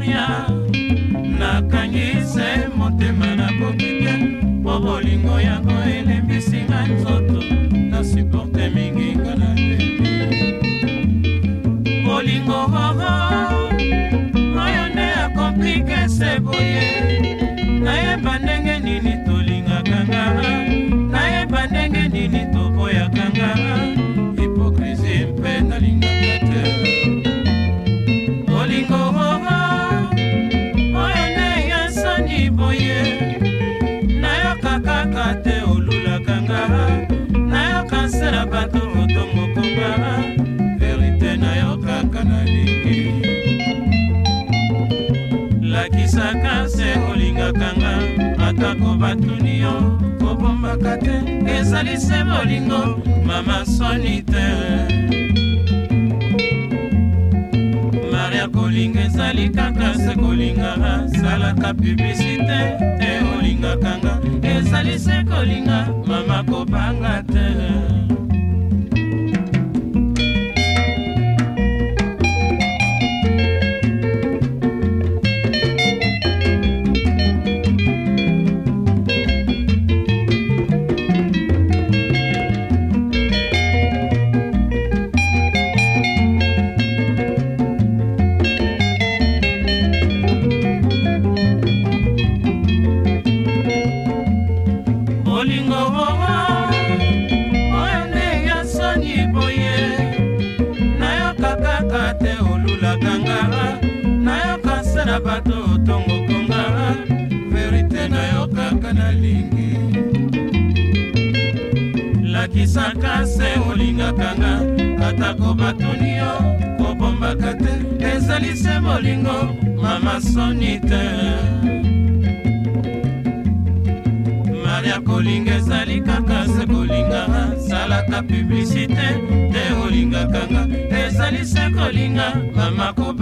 maria nakangise motema nakoki te mpo bolingo yango elembisinga nzoto nasuporte mingi kana te bolingo horo oyo nde akomplike se boye nayeba ndenge nini obebisaka se olingaka nga atako batuni yo kobombaka te ezali se bolingo mama soni te maria kolinga ezali kaka se kolinga asalaka piblisite te olingaka nga ezali se kolinga mama kobanga te ndenge lakisaka se olingaka nga atako batuni yo kobombaka te ezali se molingo mama soni te maria kolinga ezali kaka se kolinga salaka publisite te olingaka nga ezali se kolinga mama kob